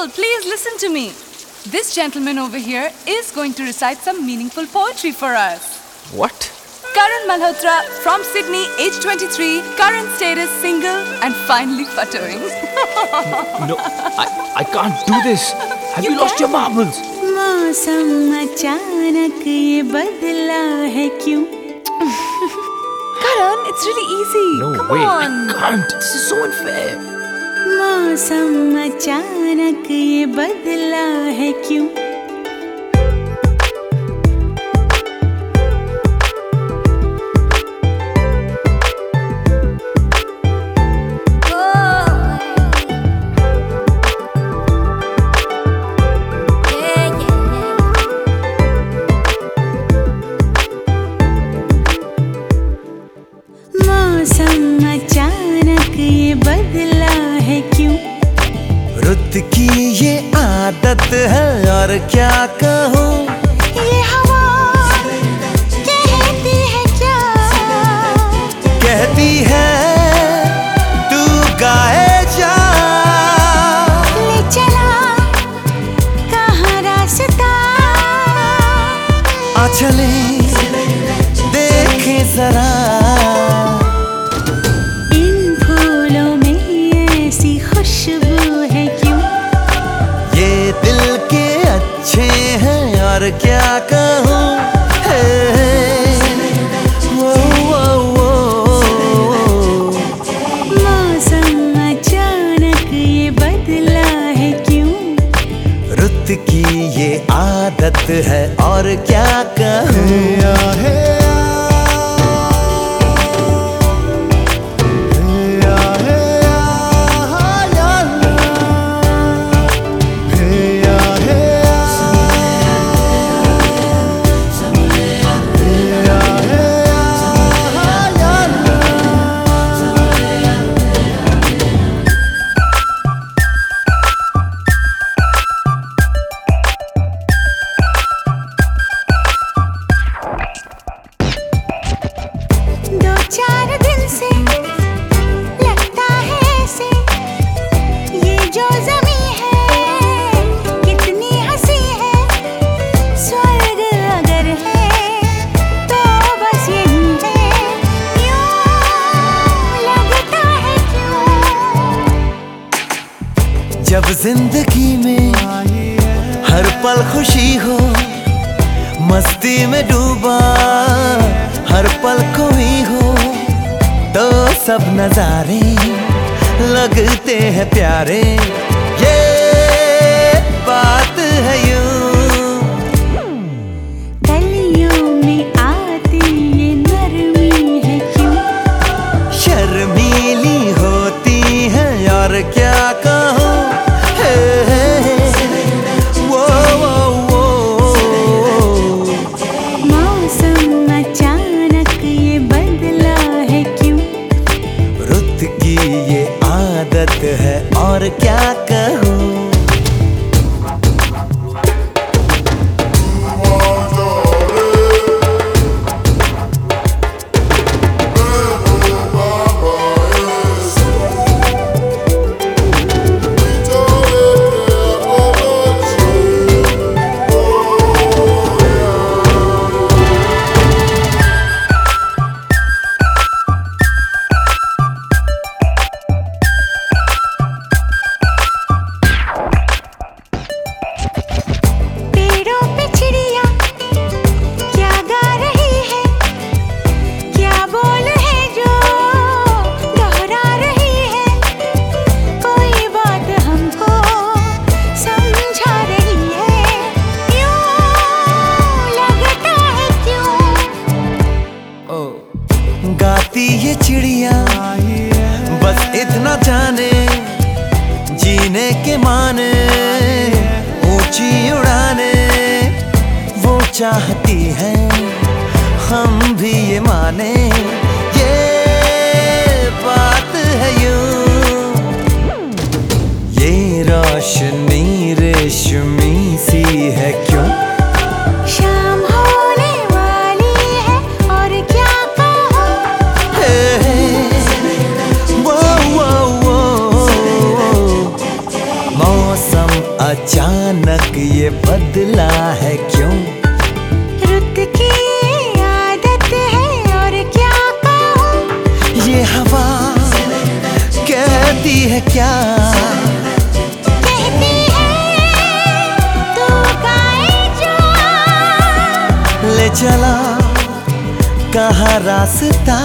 People, please listen to me. This gentleman over here is going to recite some meaningful poetry for us. What? Karan Malhotra from Sydney, age 23, current status single and finally futtering. No, I, I can't do this. Have you, You lost can. your marbles? मौसम अचानक ये बदला है क्यों Karan, it's really easy. No Come way. on. I can't. This is so unfair. मौसम अचानक ये बदला है क्यों? आदत है और क्या कहूँ? ये हवा कहती है क्या? कहती है तू गाए जा। ले चला कहाँ रास्ता? आ चले देखे जरा। ज़िंदगी में हर पल खुशी हो, मस्ती में डूबा, हर पल कोई हो तो सब नजारे लगते हैं प्यारे। ऊँची उड़ाने वो चाहती है हम भी ये माने। ये बात है चला कहा रास्ता